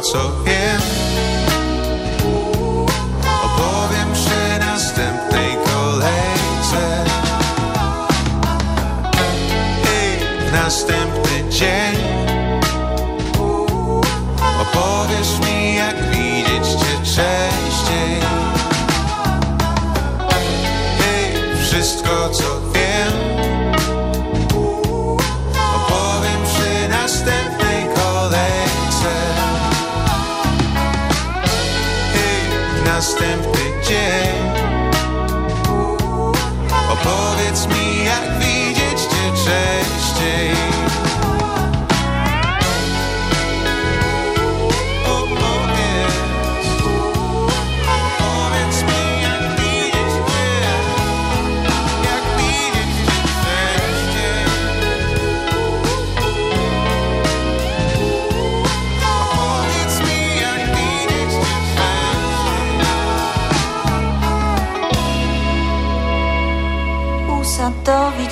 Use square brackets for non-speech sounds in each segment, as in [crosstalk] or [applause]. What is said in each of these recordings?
co wiem. Opowiem przy następnej kolejce. Ej, następnej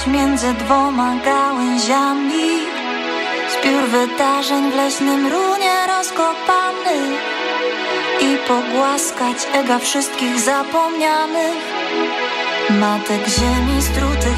między dwoma gałęziami. Zbiór wydarzeń w leśnym runie rozkopany I pogłaskać ega wszystkich zapomnianych. Matek ziemi strutych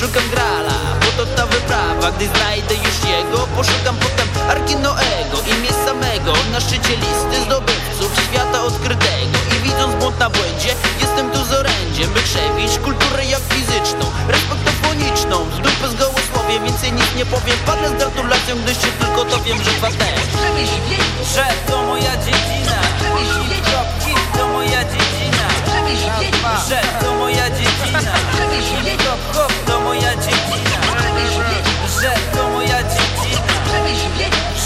szukam Grala Bo to ta wyprawa, gdy znajdę już jego Poszukam potem Arki Noego i mnie samego Na szczycie listy zdobywców świata odkrytego. I widząc błąd na błędzie, jestem tu z orędziem By krzewić kulturę jak fizyczną, respektofoniczną Z dupy z gołosłowiem, więcej nic nie powiem. Padnę z gratulacją, gdy się tylko to wiem, że dwa też. Że to moja dziedzina. Że to moja dziedzina że to moja dziedzina. Hip to moja dziedzina. Że to moja dziedzina.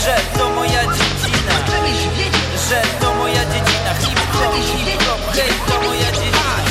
Że to moja dziedzina. Że to moja dziedzina. Hip hop, hip hop, hej to moja dziedzina.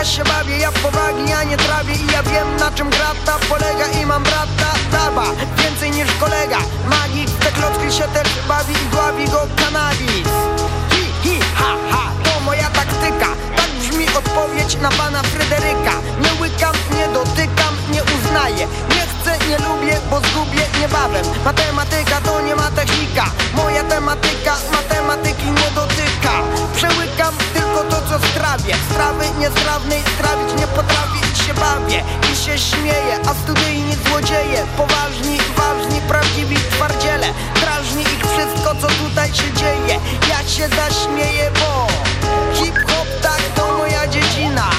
Ja się bawię, ja powagi, ja nie trawię I ja wiem na czym grata polega I mam brata daba, więcej niż kolega. Magik, te klocki się też bawi I dławi go kanabis. Hi, hi, ha, ha, to moja taktyka. Tak brzmi odpowiedź na pana Fryderyka. Nie łykam, nie dotykam, nie chcę, nie lubię, bo zgubię niebawem. Matematyka to nie ma technika Moja tematyka matematyki nie dotyka. Przełykam tylko to co strawię. Strawy niestrawnej strawić nie potrafię i się bawię. I się śmieję, a studyjni złodzieje. Poważni, ważni, prawdziwi twardziele. Drażni ich wszystko co tutaj się dzieje. Ja się zaśmieję, bo Hip-hop tak to moja dziedzina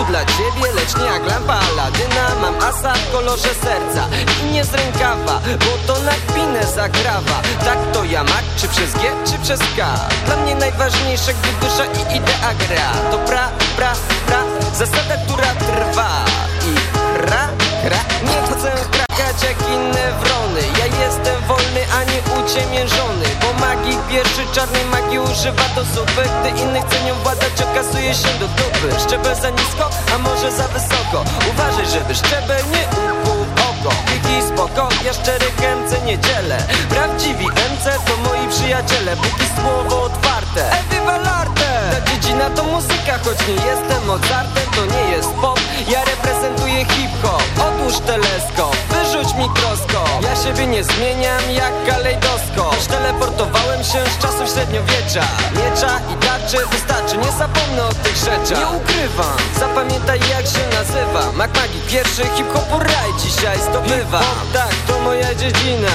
tu dla ciebie, lecz nie jak lampa Aladyna. Mam asa w kolorze serca i nie z rękawa Bo to na kpinę zagrawa. Tak to ja mak, czy przez G, czy przez K? Dla mnie najważniejsze, gdy dusza i idea gra. To pra, pra, pra, zasada, która trwa ra, nie chcę krakać jak inne wrony. Ja jestem wolny, a nie uciemiężony Bo magik pierwszy czarnej magii używa do zupy. Gdy innych cenią władać okazuje się do dupy? Szczebel za nisko, a może za wysoko? Uważaj, żeby szczebel nie ukuł w oko Kiki spoko, ja szczerych MC nie dzielę Prawdziwi MC to moi przyjaciele Póki słowo otwarte. Eviva l'arte! Ta dziedzina to muzyka, choć nie jestem Mozartem To nie jest pop, ja reprezentuję hip-hop Otóż teleskop, wyrzuć mikroskop Ja siebie nie zmieniam jak kalejdoskop. Już teleportowałem się z czasów średniowiecza. Miecza i tarczy wystarczy, nie zapomnę o tych rzeczach. Nie ukrywam, zapamiętaj jak się nazywam Mac Magik pierwszy hip-hopu raj. Dzisiaj zdobywam tak, to moja dziedzina.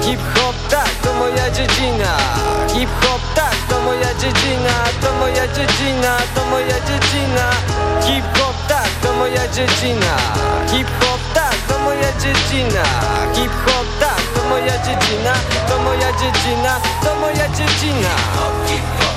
Hip-hop, tak, to moja dziedzina. Hip-hop, tak, to moja dziedzina. To moja dziedzina, to moja dziedzina. Hip-hop, tak, to moja dziedzina. Hip-hop, tak, to moja dziedzina. Hip-hop, tak, to moja dziedzina. To moja dziedzina, to moja dziedzina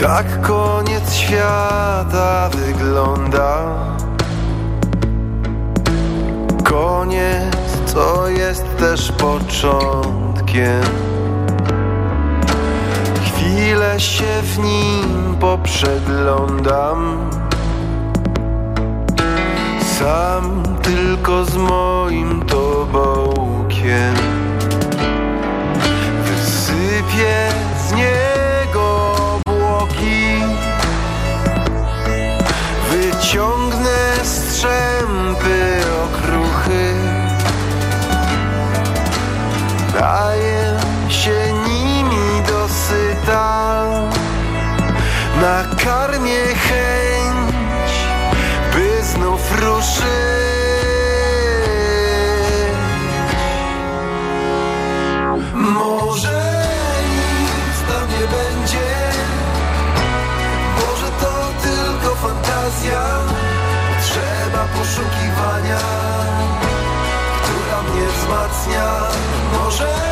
Tak koniec świata wygląda. Koniec to jest też początkiem. Chwilę się w nim poprzeglądam. Sam tylko z moim tobołkiem. Wysypię z niego ciągnę strzępy okruchy. Daję się nimi dosyta Nakarmię chęć, by znów ruszyć. Może nic tam nie będzie. Może to tylko fantazja poszukiwania, która mnie wzmacnia. Może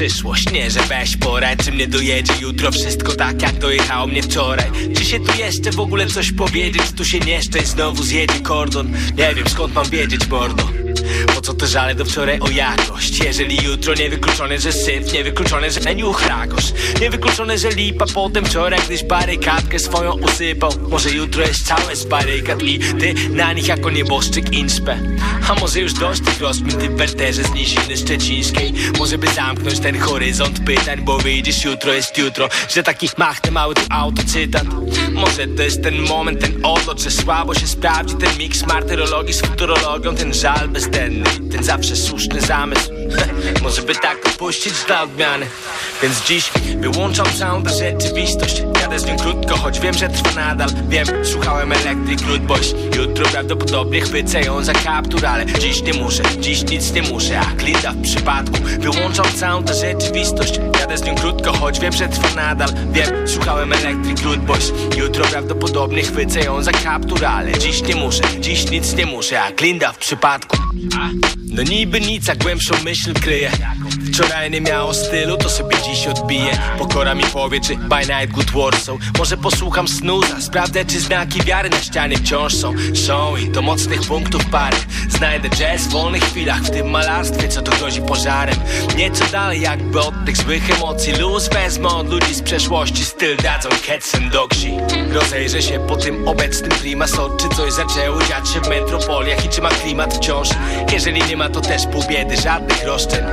przyszłość. Nie, że weź porać, czy mnie dojedzie jutro. Wszystko tak jak dojechało mnie wczoraj. Czy się tu jeszcze w ogóle coś powiedzieć? Tu się nieszczęść znowu zjedzie kordon? Nie wiem skąd mam wiedzieć, mordo? Po co te żale do wczoraj o jakość? Jeżeli jutro niewykluczone, że syf Niewykluczone, że niuch rakosz Niewykluczone, że lipa Potem wczoraj, gdyś barykadkę swoją usypał. Może jutro jest całe z barykad I ty na nich jako nieboszczyk inspę A może już dość tych rozkmin Ty berterze z niziny szczecińskiej? Może by zamknąć ten horyzont pytań Bo wyjdziesz jutro, jest jutro Że taki machnę mały tu Może to jest ten moment, ten odlot Że słabo się sprawdzi ten miks martyrologii z futurologią Ten żal bezdenny, ten zawsze słuszny zamysł. [laughs] Może by tak opuścić dla odmiany. Więc dziś wyłączam całą tę rzeczywistość Jadę z nią krótko, choć wiem, że trwa nadal. Wiem, słuchałem Electric Root Boys Jutro prawdopodobnie chwycę ją za kaptur Ale dziś nie muszę, dziś nic nie muszę. A klinda w przypadku Wyłączam całą tę rzeczywistość. Jadę z nią krótko, choć wiem, że trwa nadal. Wiem, słuchałem Electric Root Boys Jutro prawdopodobnie chwycę ją za kaptur Ale dziś nie muszę, dziś nic nie muszę. A klinda w przypadku. No niby nic, a głębszą myśl kryje. Wczoraj nie miało stylu, to sobie dziś odbije Pokora mi powie, czy by night good Może posłucham snuza, sprawdzę czy znaki wiary na ścianie wciąż są. Są i do mocnych punktów pary. Znajdę jazz w wolnych chwilach, w tym malarstwie, co to grozi pożarem. Nieco dalej jakby od tych złych emocji. Luz wezmę od ludzi z przeszłości, styl dadzą Ketsen dogsi Rozejrzę się po tym obecnym primasot Czy coś zaczęło dziać się w metropoliach i czy ma klimat wciąż. Jeżeli nie ma to też pół biedy, żadnych roszczeń.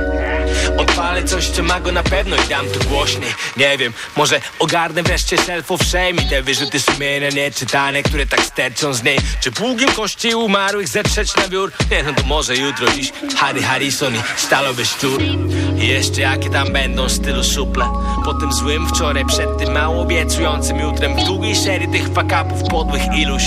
Odpalę coś, co ma go na pewno i dam to głośniej. Nie wiem, może ogarnę wreszcie self of shame I te wyrzuty sumienia nieczytane, które tak sterczą z niej. Czy pługiem kości umarłych zetrzeć na biur? Nie no to może jutro dziś Harry Harrison i stalowy szczur. I jeszcze jakie tam będą stylu suple? Po tym złym wczoraj, przed tym mało obiecującym jutrem W długiej serii tych fakapów podłych iluś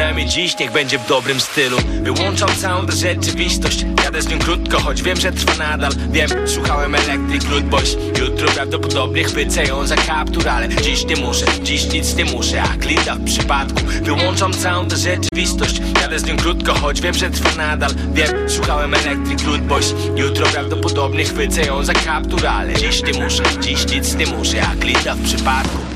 przynajmniej dziś niech będzie w dobrym stylu. Wyłączam całą tę rzeczywistość Jadę z nią krótko, choć wiem, że trwa nadal. Wiem, słuchałem Electric Root Boys Jutro prawdopodobnie chwycę ją za kaptur Ale dziś nie muszę, dziś nic nie muszę A klinda w przypadku. Wyłączam całą tę rzeczywistość Jadę z nią krótko, choć wiem, że trwa nadal. Wiem, słuchałem Electric Root Boys Jutro prawdopodobnie chwycę ją za kaptur Ale dziś nie muszę, dziś nic nie muszę A klinda w przypadku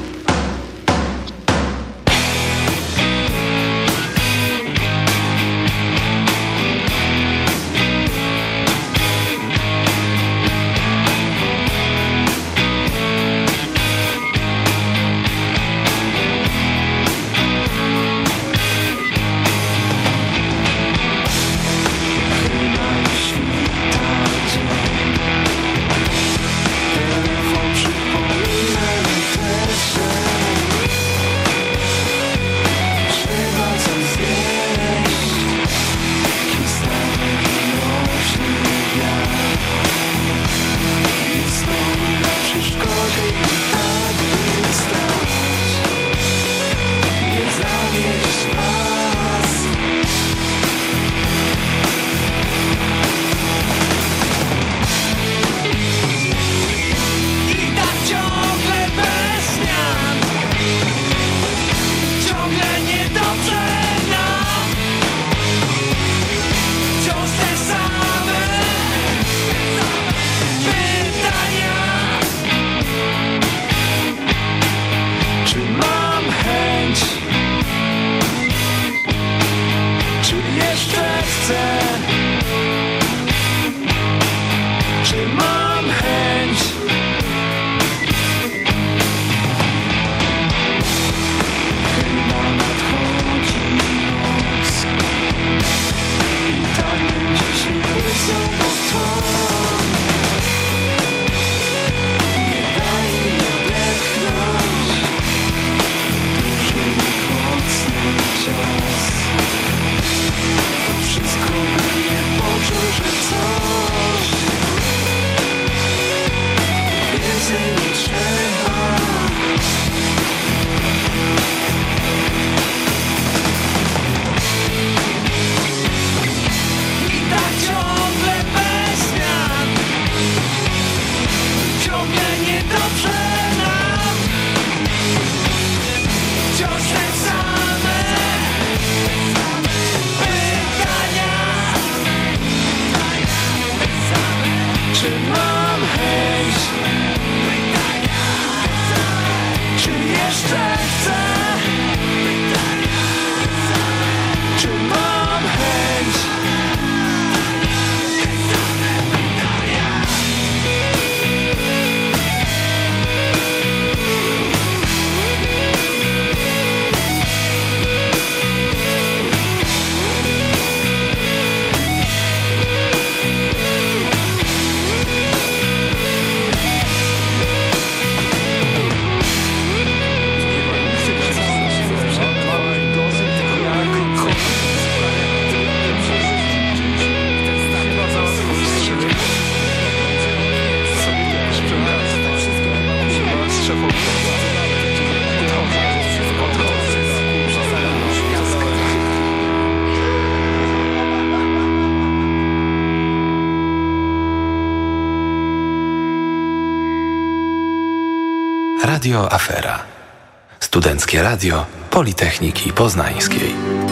Studenckie Radio Politechniki Poznańskiej.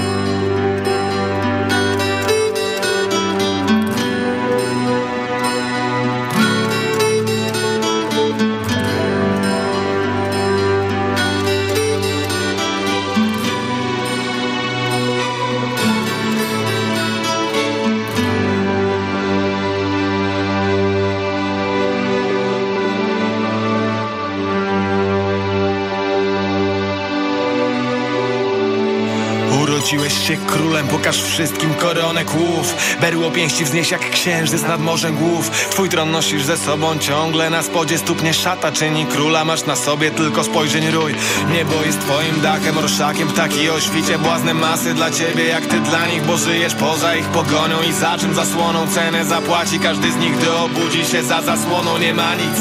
Pokaż wszystkim koronę kłów. Berło pięści wznieś jak księżyc nad morzem głów. Twój tron nosisz ze sobą ciągle Na spodzie stuknie szata, czyni króla Masz na sobie tylko spojrzeń rój. Niebo jest twoim dachem, orszakiem Ptaki o świcie, błazne masy dla ciebie Jak ty dla nich, bo żyjesz poza ich pogonią I za czym zasłoną cenę zapłaci. Każdy z nich, gdy obudzi się za zasłoną Nie ma nic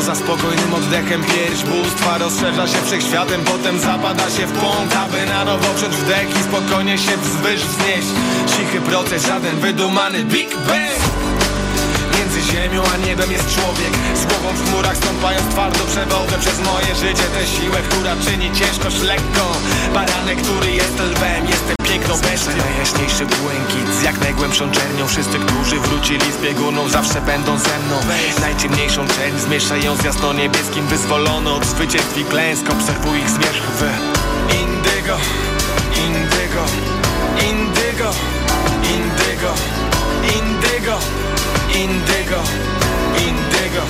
Poza spokojnym oddechem. Pierś bóstwa rozszerza się wszechświatem Potem zapada się w pąk, aby na nowo wziąć wdech I spokojnie się wzwyż wznieść. Cichy proces, żaden wydumany Big Bang Między ziemią a niebem jest człowiek. Z głową w chmurach stąpając twardo przewodę Przez moje życie. Tę siłę, która czyni ciężkość lekką. Baranek, który jest lwem, jestem piękną bestią. Najjaśniejszy błękit z jak najgłębszą czernią Wszyscy, którzy wrócili z biegunów zawsze będą ze mną. Najciemniejszą czerń zmieszaj ją z jasno-niebieskim Wyzwolono od zwycięstw i klęsk Obserwuj ich zmierzch w indygo, indygo, indygo, indygo, indygo, indygo, indygo.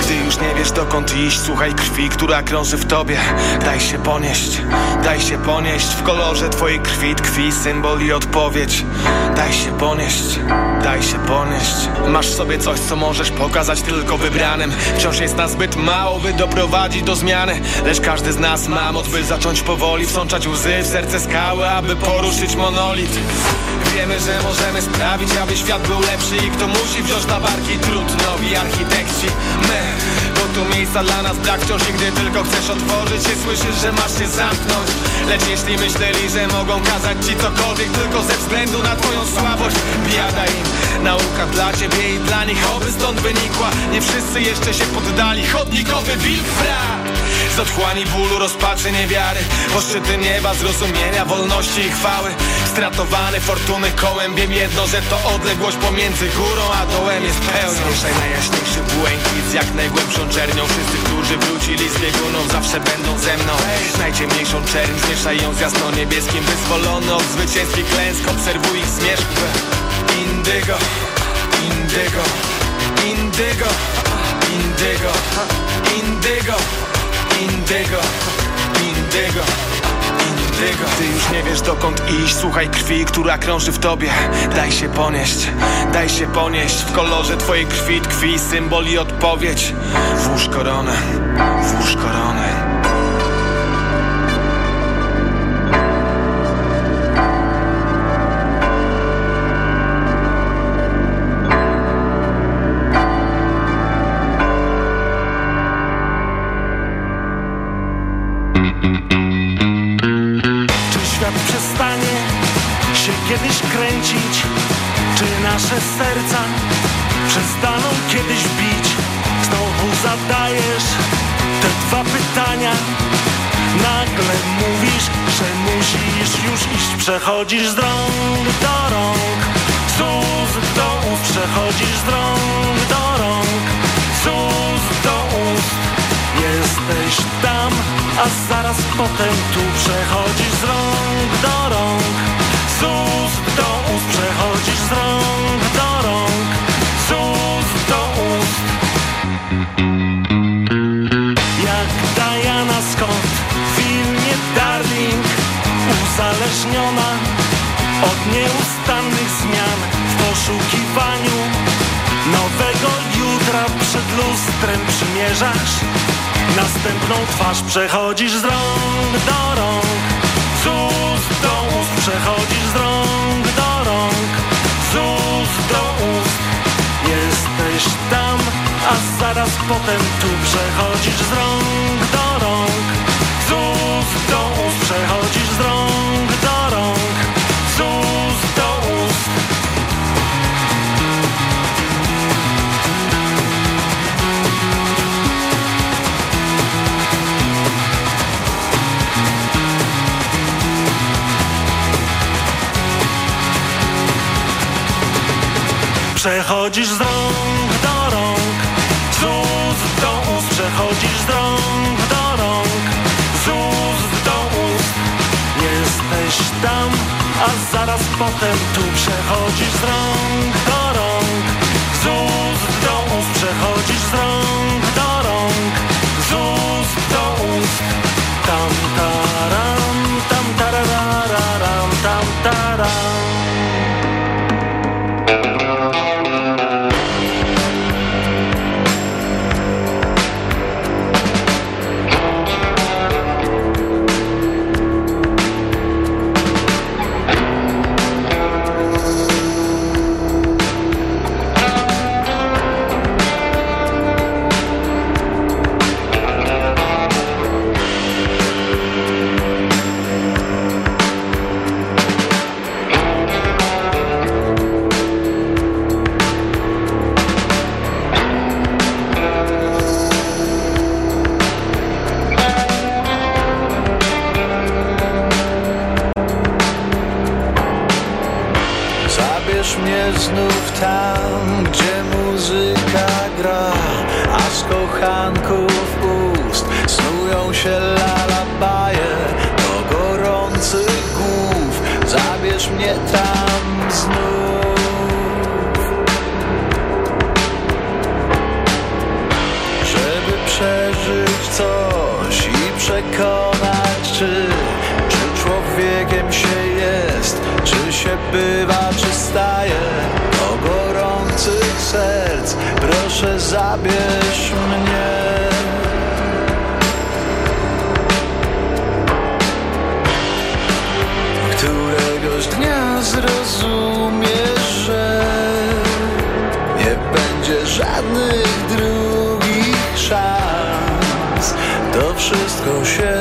Gdy już nie wiesz dokąd iść Słuchaj krwi, która krąży w tobie. Daj się ponieść, daj się ponieść W kolorze twojej krwi. Tkwi symbol i odpowiedź. Daj się ponieść, daj się ponieść. Masz sobie coś, co możesz pokazać tylko wybranym. Wciąż jest nas zbyt mało, by doprowadzić do zmiany. Lecz każdy z nas ma moc, by zacząć powoli Wsączać łzy w serce skały, aby poruszyć monolit Wiemy, że możemy sprawić, aby świat był lepszy I kto musi wziąć na barki trud architekci, my Tu miejsca dla nas brak wciąż I gdy tylko chcesz otworzyć się Słyszysz, że masz się zamknąć. Lecz jeśli myśleli, że mogą kazać ci cokolwiek Tylko ze względu na twoją słabość Biada im. Nauka dla ciebie i dla nich Oby stąd wynikła. Nie wszyscy jeszcze się poddali Chodnikowy wilk brat z otchłani bólu, rozpaczy, niewiary Po szczyty nieba, zrozumienia, wolności i chwały. Stratowany fortuny kołem Wiem jedno, że to odległość pomiędzy górą a dołem jest pełna Zmieszaj najjaśniejszy błękit z jak najgłębszą czernią. Wszyscy, którzy wrócili z biegunów zawsze będą ze mną. Najciemniejszą czerń zmieszaj ją z jasno-niebieskim Wyzwolony od zwycięstw i klęsk Obserwuj ich zmierzch. Indygo, indygo, indygo, indygo, indygo Indygo, indygo, Ty już nie wiesz dokąd iść. Słuchaj krwi, która krąży w tobie. Daj się ponieść, daj się ponieść. W kolorze twojej krwi tkwi symbol i odpowiedź. Włóż koronę, włóż koronę kręcić? Czy nasze serca przestaną kiedyś bić? Znowu zadajesz te dwa pytania Nagle mówisz, że musisz już iść Przechodzisz z rąk do rąk Z ust do ust Przechodzisz z rąk do rąk Z ust do ust Jesteś tam, a zaraz potem tu Przechodzisz z rąk do rąk Z ust do ust Przechodzisz z rąk do rąk. Z ust do ust. Jak Diana Scott w filmie Darling Uzależniona od nieustannych zmian W poszukiwaniu nowego jutra Przed lustrem przymierzasz. Następną twarz przechodzisz z rąk do rąk. Z ust do ust przechodzisz z rąk do rąk Z ust do ust. Jesteś tam, a zaraz potem tu. Przechodzisz z rąk do rąk Z ust do Przechodzisz z rąk do rąk Z ust do ust. Przechodzisz z rąk do rąk Z ust do ust. Jesteś tam, a zaraz potem tu. Przechodzisz z rąk do rąk Z ust do ust. Przechodzisz z rąk mnie znów tam, gdzie muzyka gra. A z kochanków ust snują się lalabaje Do gorących głów. Zabierz mnie tam znów. bywa czy staje Do gorących serc. Proszę zabierz mnie. Któregoś dnia zrozumiesz, że Nie będzie żadnych drugich szans. To wszystko się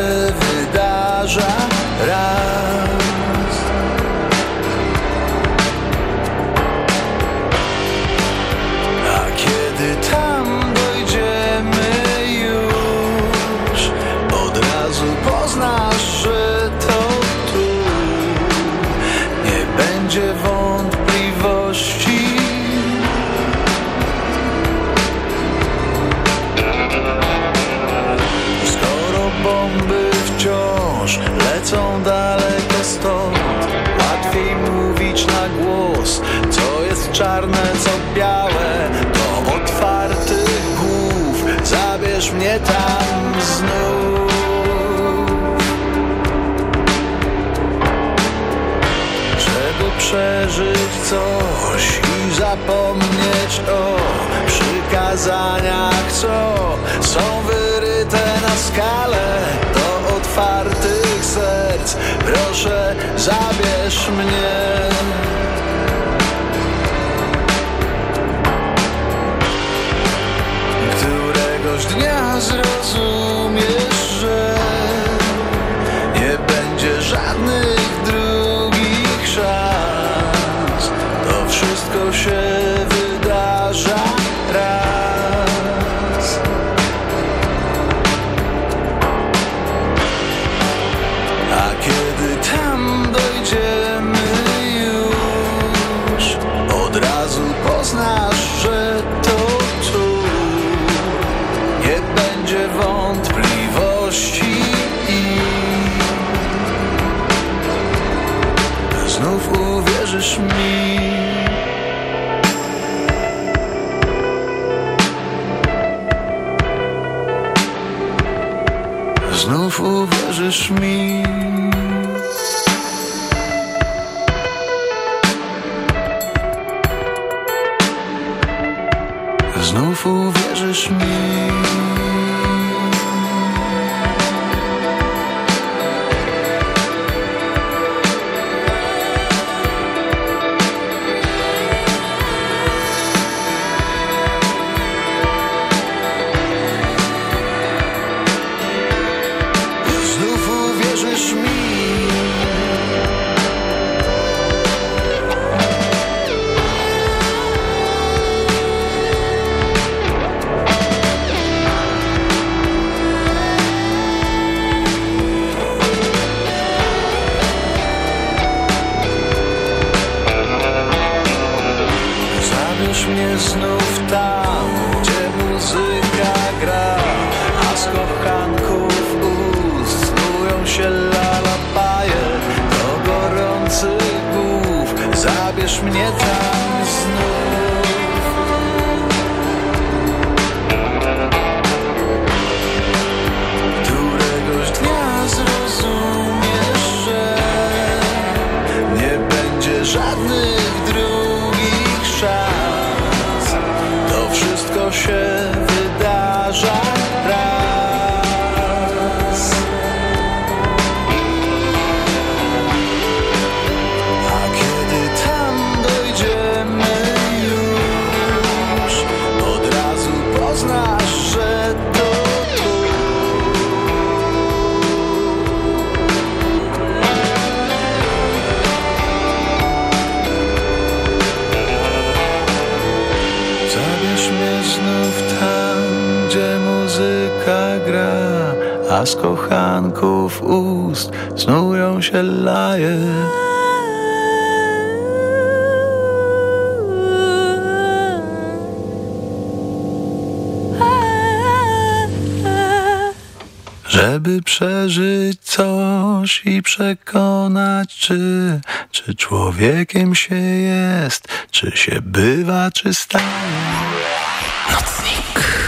znajdziesz mnie tam znów. Żeby przeżyć coś i zapomnieć o przykazaniach, co są wyryte na skalę do otwartych serc. Proszę, zabierz mnie. me mnie znów tam, gdzie muzyka gra. A z kochanków ust snują się lalapaje. Do gorących głów Zabierz mnie tam z kochanków ust snują się laje Żeby przeżyć coś i przekonać, czy, czy człowiekiem się jest, czy się bywa, czy staje. Nocnik.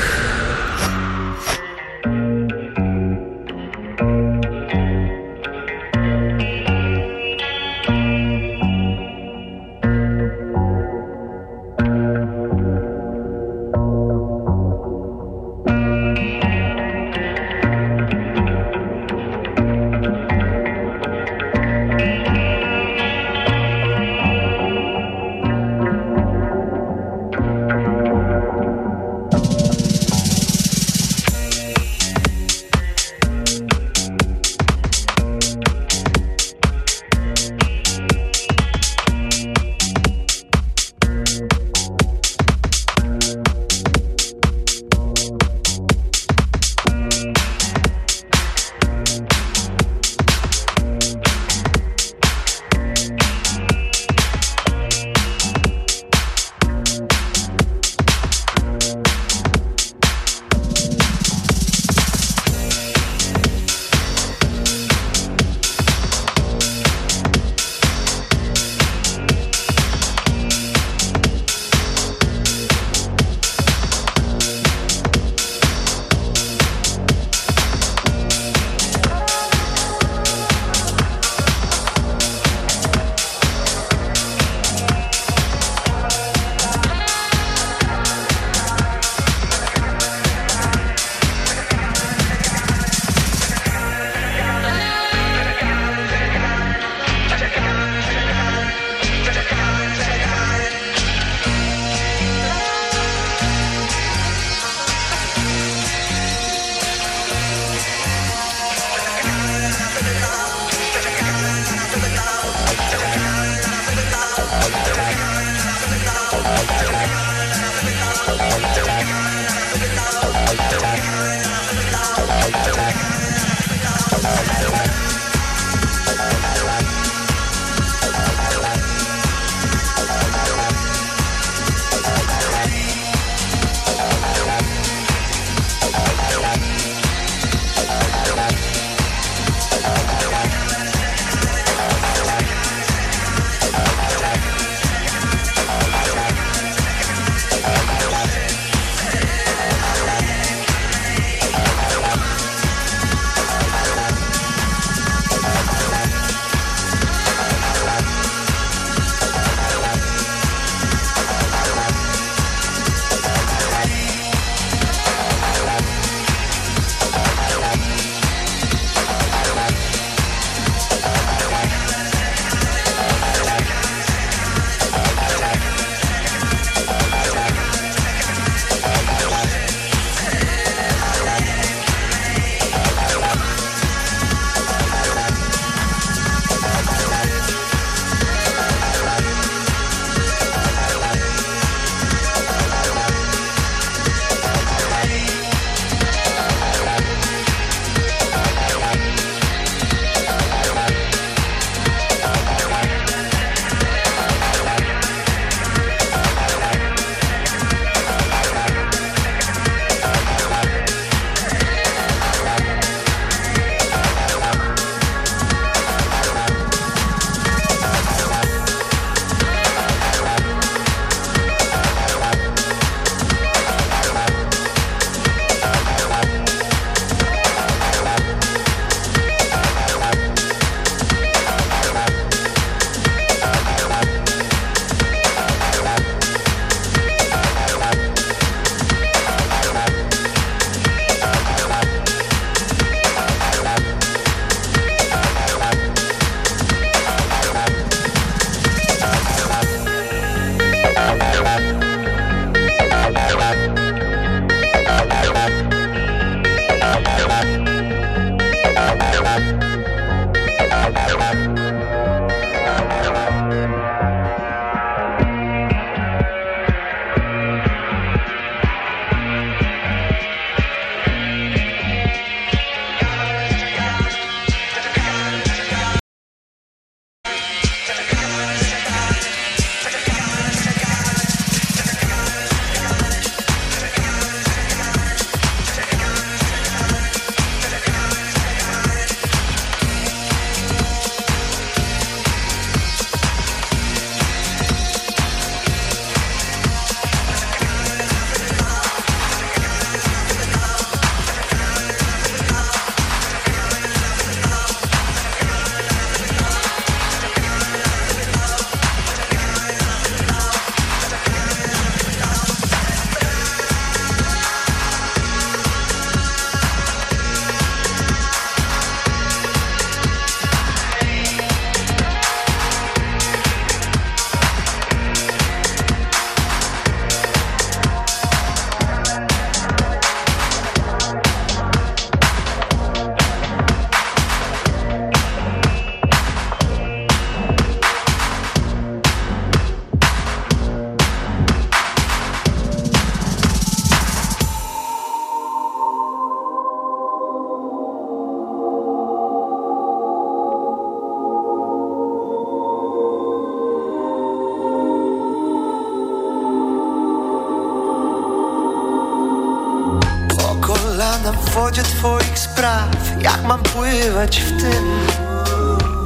Na wodzie twoich spraw. Jak mam pływać w tym?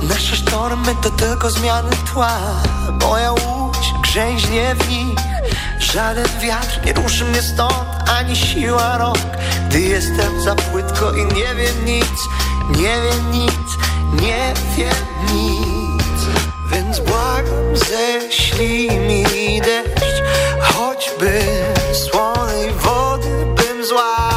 Nasze sztormy to tylko zmiany tła. Moja łódź grzęźnie w nich. Żaden wiatr nie ruszy mnie stąd Ani siła rąk Gdy jestem za płytko i nie wiem nic Nie wiem nic, nie wiem nic. Więc błagam, ześlij mi deszcz. Choćby słonej wody bym złapał.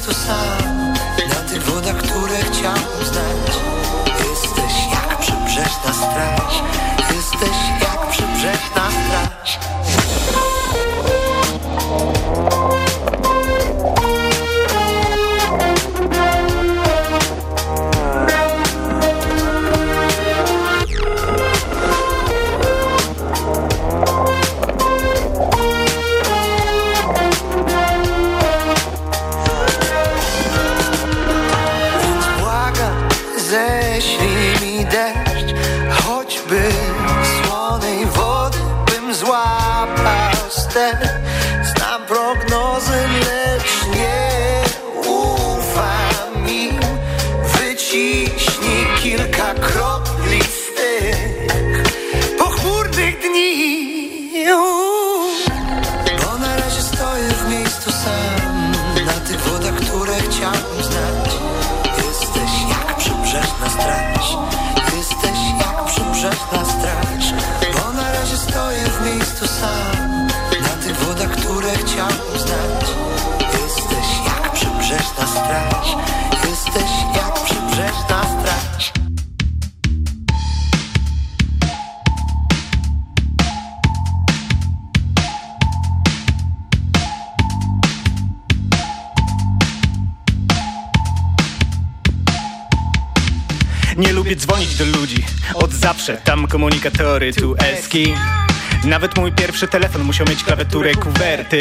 tu sabe. komunikatory, tu eski. Nawet mój pierwszy telefon musiał mieć klawiaturę kuwerty.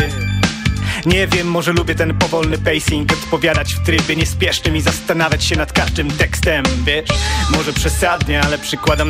Nie wiem, może lubię ten powolny pacing Odpowiadać w trybie niespiesznym i zastanawiać się nad każdym tekstem Wiesz, może przesadnie, ale przykładam